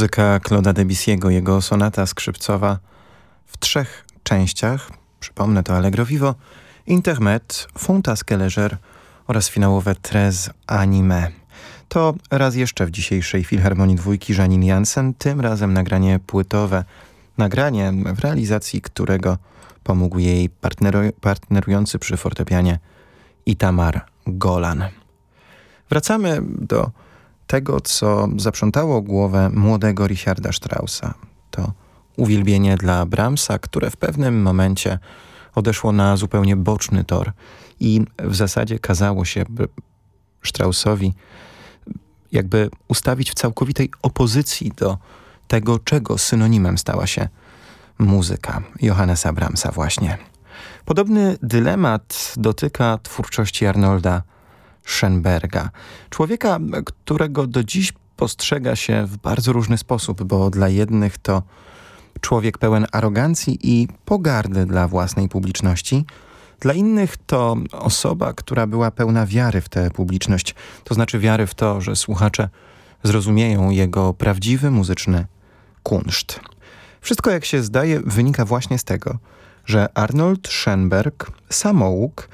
Muzyka Claude'a Debussy'ego, jego sonata skrzypcowa w trzech częściach, przypomnę to Allegro Vivo, Intermet, Fontasque Leger oraz finałowe Trez Anime. To raz jeszcze w dzisiejszej Filharmonii Dwójki Janine Jansen, tym razem nagranie płytowe, nagranie w realizacji którego pomógł jej partneru partnerujący przy fortepianie Itamar Golan. Wracamy do tego, co zaprzątało głowę młodego Richarda Straussa. To uwielbienie dla Brahmsa, które w pewnym momencie odeszło na zupełnie boczny tor i w zasadzie kazało się Straussowi jakby ustawić w całkowitej opozycji do tego, czego synonimem stała się muzyka Johannesa Brahmsa właśnie. Podobny dylemat dotyka twórczości Arnolda Schoenberga. Człowieka, którego do dziś postrzega się w bardzo różny sposób, bo dla jednych to człowiek pełen arogancji i pogardy dla własnej publiczności, dla innych to osoba, która była pełna wiary w tę publiczność, to znaczy wiary w to, że słuchacze zrozumieją jego prawdziwy muzyczny kunszt. Wszystko, jak się zdaje, wynika właśnie z tego, że Arnold Schoenberg, samouk,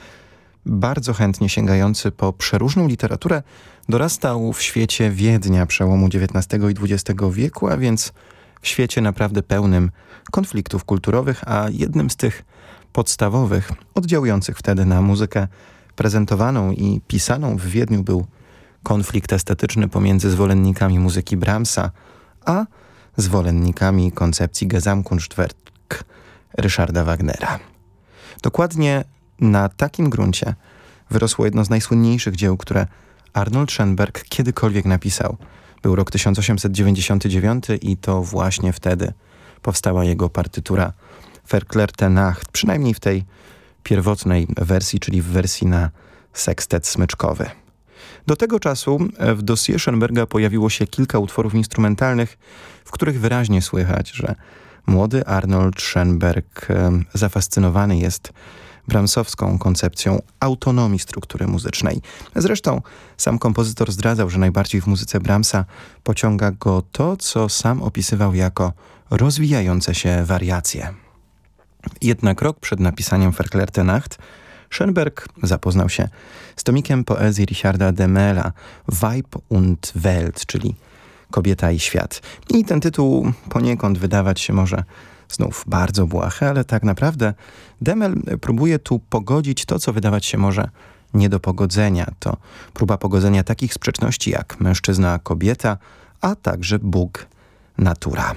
bardzo chętnie sięgający po przeróżną literaturę, dorastał w świecie Wiednia przełomu XIX i XX wieku, a więc w świecie naprawdę pełnym konfliktów kulturowych, a jednym z tych podstawowych, oddziałujących wtedy na muzykę prezentowaną i pisaną w Wiedniu był konflikt estetyczny pomiędzy zwolennikami muzyki Brahmsa, a zwolennikami koncepcji Gesamtkunstwerk Ryszarda Wagnera. Dokładnie na takim gruncie wyrosło jedno z najsłynniejszych dzieł, które Arnold Schoenberg kiedykolwiek napisał. Był rok 1899 i to właśnie wtedy powstała jego partytura Verklärte Nacht, przynajmniej w tej pierwotnej wersji, czyli w wersji na sekstet smyczkowy. Do tego czasu w dosie Schoenberga pojawiło się kilka utworów instrumentalnych, w których wyraźnie słychać, że młody Arnold Schoenberg zafascynowany jest Brahmsowską koncepcją autonomii struktury muzycznej. Zresztą sam kompozytor zdradzał, że najbardziej w muzyce Brahmsa pociąga go to, co sam opisywał jako rozwijające się wariacje. Jednak rok przed napisaniem Verklärte Nacht Schoenberg zapoznał się z tomikiem poezji Richarda Demela Weib und Welt, czyli Kobieta i świat. I ten tytuł poniekąd wydawać się może znów bardzo błahy, ale tak naprawdę Demel próbuje tu pogodzić to, co wydawać się może nie do pogodzenia. To próba pogodzenia takich sprzeczności jak mężczyzna, kobieta, a także Bóg, natura.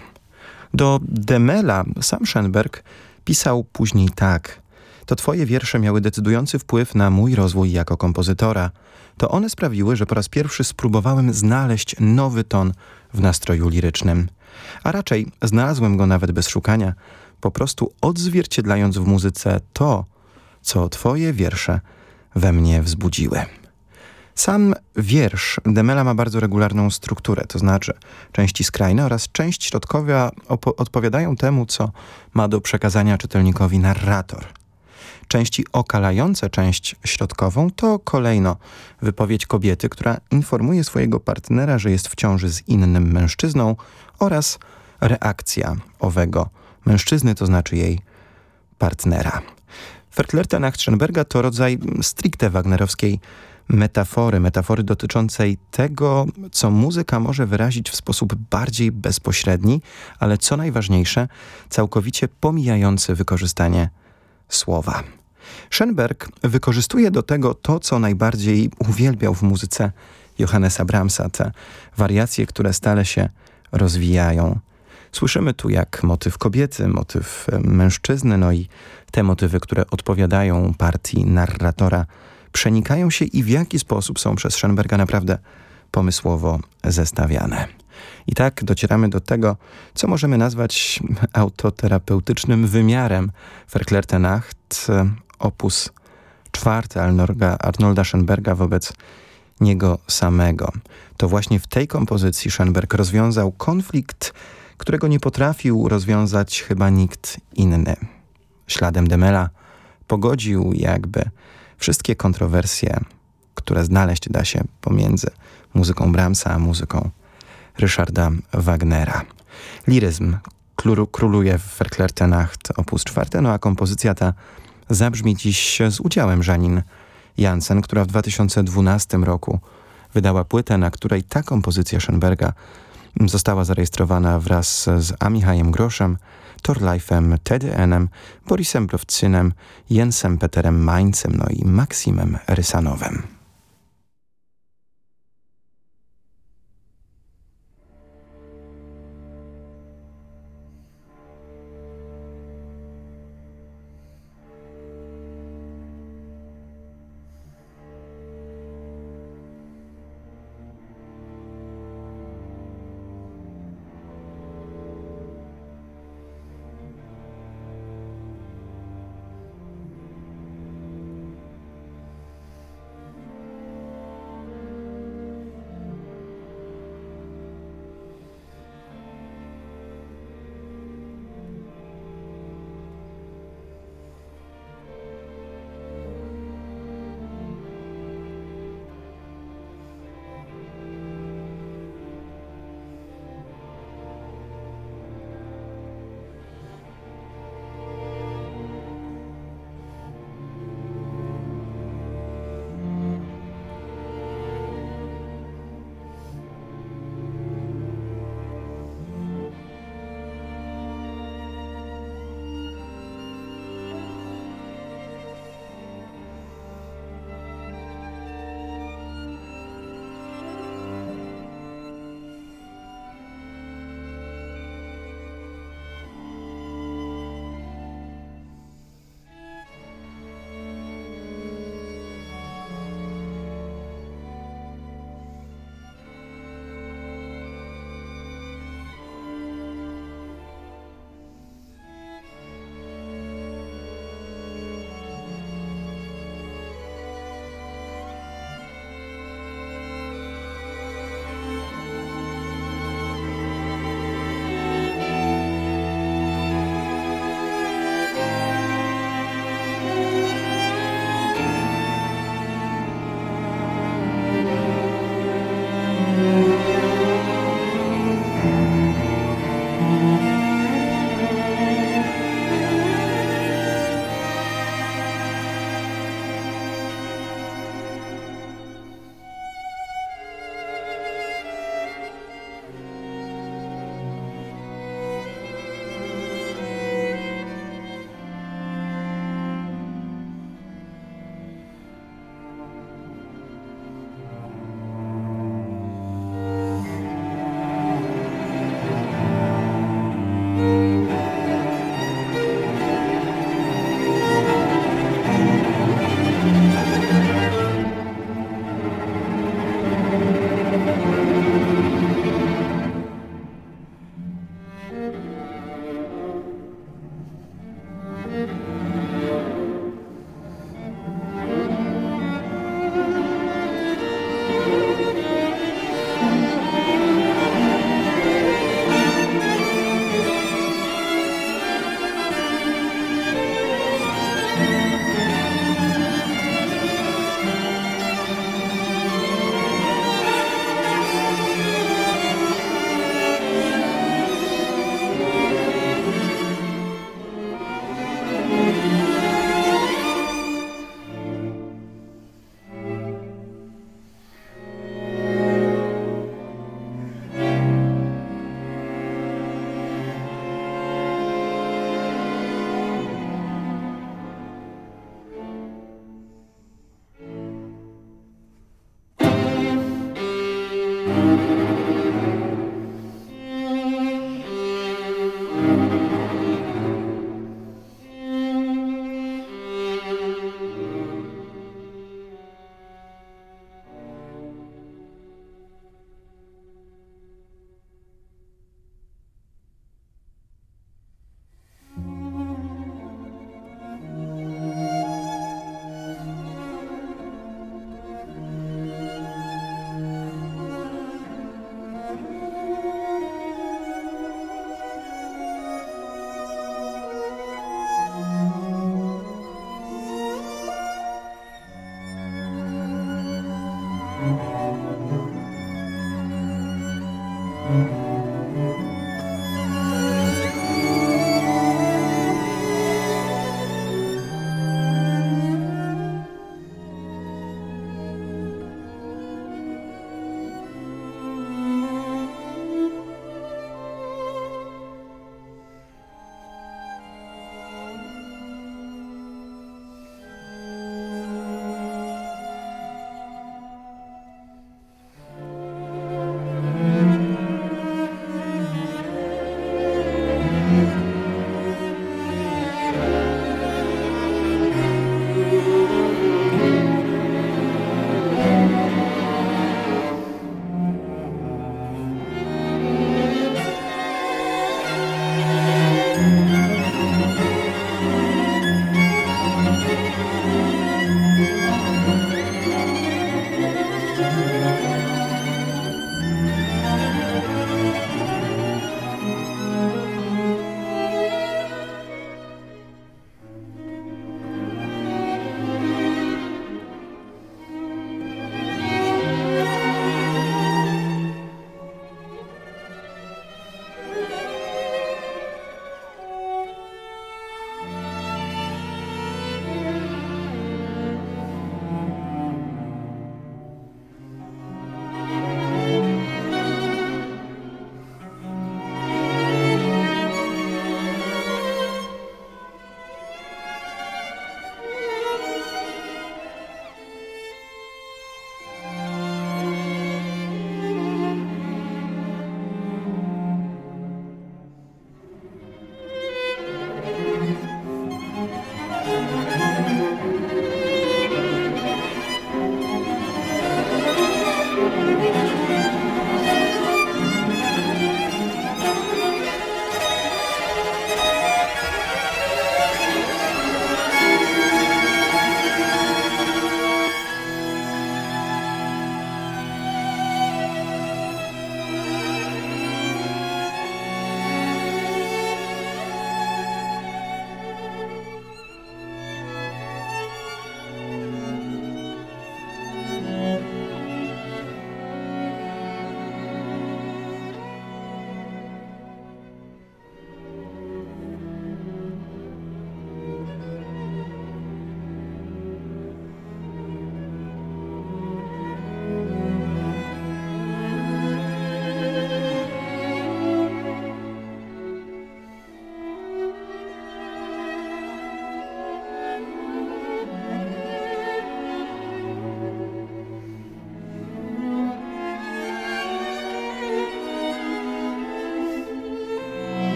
Do Demela sam Schoenberg pisał później tak. To twoje wiersze miały decydujący wpływ na mój rozwój jako kompozytora. To one sprawiły, że po raz pierwszy spróbowałem znaleźć nowy ton w nastroju lirycznym. A raczej znalazłem go nawet bez szukania, po prostu odzwierciedlając w muzyce to, co twoje wiersze we mnie wzbudziły. Sam wiersz Demela ma bardzo regularną strukturę, to znaczy części skrajne oraz część środkowa odpowiadają temu, co ma do przekazania czytelnikowi narrator. Części okalające część środkową to kolejno wypowiedź kobiety, która informuje swojego partnera, że jest w ciąży z innym mężczyzną oraz reakcja owego mężczyzny, to znaczy jej partnera. Verklärte Nacht Schoenberga to rodzaj stricte wagnerowskiej metafory, metafory dotyczącej tego, co muzyka może wyrazić w sposób bardziej bezpośredni, ale co najważniejsze, całkowicie pomijający wykorzystanie słowa. Schoenberg wykorzystuje do tego to, co najbardziej uwielbiał w muzyce Johannesa Brahmsa, te wariacje, które stale się rozwijają. Słyszymy tu jak motyw kobiety, motyw mężczyzny, no i te motywy, które odpowiadają partii narratora przenikają się i w jaki sposób są przez Schoenberga naprawdę pomysłowo zestawiane. I tak docieramy do tego, co możemy nazwać autoterapeutycznym wymiarem Verklärte Nacht, opus czwarty Arnolda Schoenberga wobec niego samego. To właśnie w tej kompozycji Schoenberg rozwiązał konflikt, którego nie potrafił rozwiązać chyba nikt inny. Śladem Demela pogodził jakby wszystkie kontrowersje, które znaleźć da się pomiędzy muzyką Brahmsa a muzyką Ryszarda Wagnera. Liryzm króluje w Verklertenacht op. 4, no a kompozycja ta zabrzmi dziś z udziałem Żanin Jansen, która w 2012 roku wydała płytę, na której ta kompozycja Schoenberga została zarejestrowana wraz z Amichajem Groszem, Torleifem Teddy Enem, Borisem Browcynem, Jensem Peterem Maincem, no i Maksimem Rysanowem.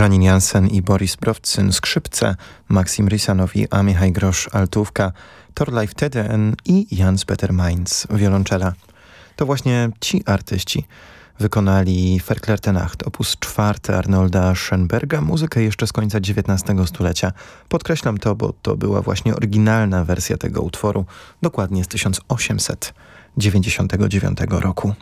Żanin Jansen i Boris Browcyn skrzypce, Maksim Rysanow i Amichaj Grosz altówka, Torleif Teden i Jans Peter Mainz wiolonczela. To właśnie ci artyści wykonali Verklärte Nacht, opus czwarty Arnolda Schoenberga, muzykę jeszcze z końca XIX stulecia. Podkreślam to, bo to była właśnie oryginalna wersja tego utworu, dokładnie z 1899 roku.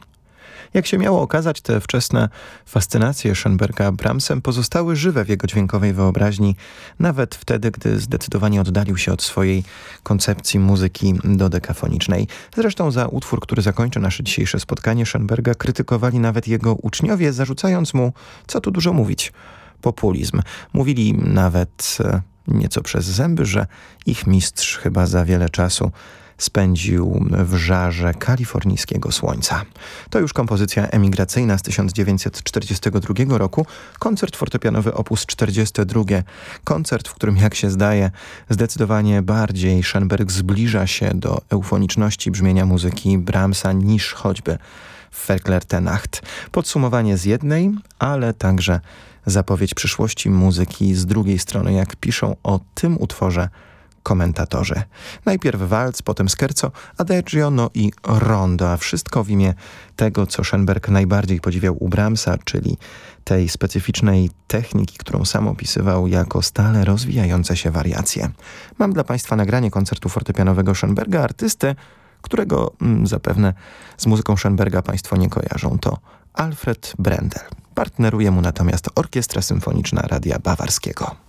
Jak się miało okazać, te wczesne fascynacje Schoenberga Brahmsem pozostały żywe w jego dźwiękowej wyobraźni, nawet wtedy, gdy zdecydowanie oddalił się od swojej koncepcji muzyki dodekafonicznej. Zresztą za utwór, który zakończy nasze dzisiejsze spotkanie Schoenberga, krytykowali nawet jego uczniowie, zarzucając mu, co tu dużo mówić, populizm. Mówili nawet e, nieco przez zęby, że ich mistrz chyba za wiele czasu spędził w żarze kalifornijskiego słońca. To już kompozycja emigracyjna z 1942 roku, koncert fortepianowy op. 42. Koncert, w którym jak się zdaje zdecydowanie bardziej Schoenberg zbliża się do eufoniczności brzmienia muzyki Brahmsa niż choćby Verklärte Nacht. Podsumowanie z jednej, ale także zapowiedź przyszłości muzyki z drugiej strony, jak piszą o tym utworze komentatorzy. Najpierw walc, potem scherzo, adagio, no i rondo, a wszystko w imię tego, co Schoenberg najbardziej podziwiał u Brahmsa, czyli tej specyficznej techniki, którą sam opisywał jako stale rozwijające się wariacje. Mam dla Państwa nagranie koncertu fortepianowego Schoenberga, artysty, którego mm, zapewne z muzyką Schoenberga Państwo nie kojarzą. To Alfred Brendel. Partneruje mu natomiast Orkiestra Symfoniczna Radia Bawarskiego.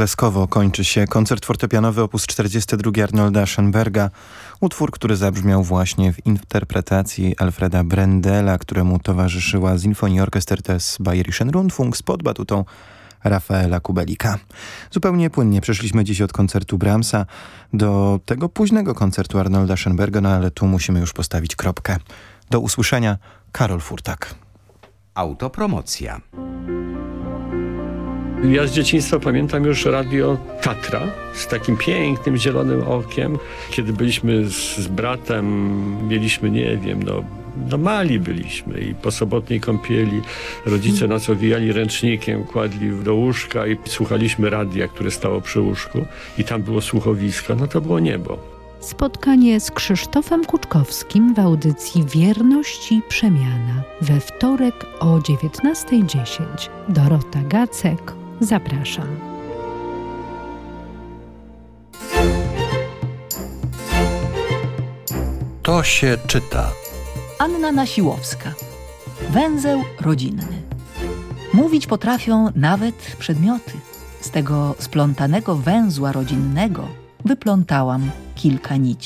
Burleskowo kończy się koncert fortepianowy op. 42 Arnolda Schoenberga, utwór, który zabrzmiał właśnie w interpretacji Alfreda Brendela, któremu towarzyszyła Sinfonieorchester des Bayerischen Rundfunks pod batutą Rafaela Kubelika. Zupełnie płynnie przeszliśmy dziś od koncertu Brahmsa do tego późnego koncertu Arnolda Schoenberga, no ale tu musimy już postawić kropkę. Do usłyszenia, Karol Furtak. Autopromocja. Ja z dzieciństwa pamiętam już radio Tatra z takim pięknym zielonym okiem. Kiedy byliśmy z, z bratem, mieliśmy, nie wiem, no, no mali byliśmy i po sobotniej kąpieli rodzice nas owijali ręcznikiem, kładli do łóżka i słuchaliśmy radia, które stało przy łóżku i tam było słuchowisko, no to było niebo. Spotkanie z Krzysztofem Kuczkowskim w audycji Wierność i Przemiana we wtorek o 19.10. Dorota Gacek, zapraszam. To się czyta. Anna Nasiłowska. Węzeł rodzinny. Mówić potrafią nawet przedmioty. Z tego splątanego węzła rodzinnego wyplątałam kilka nici.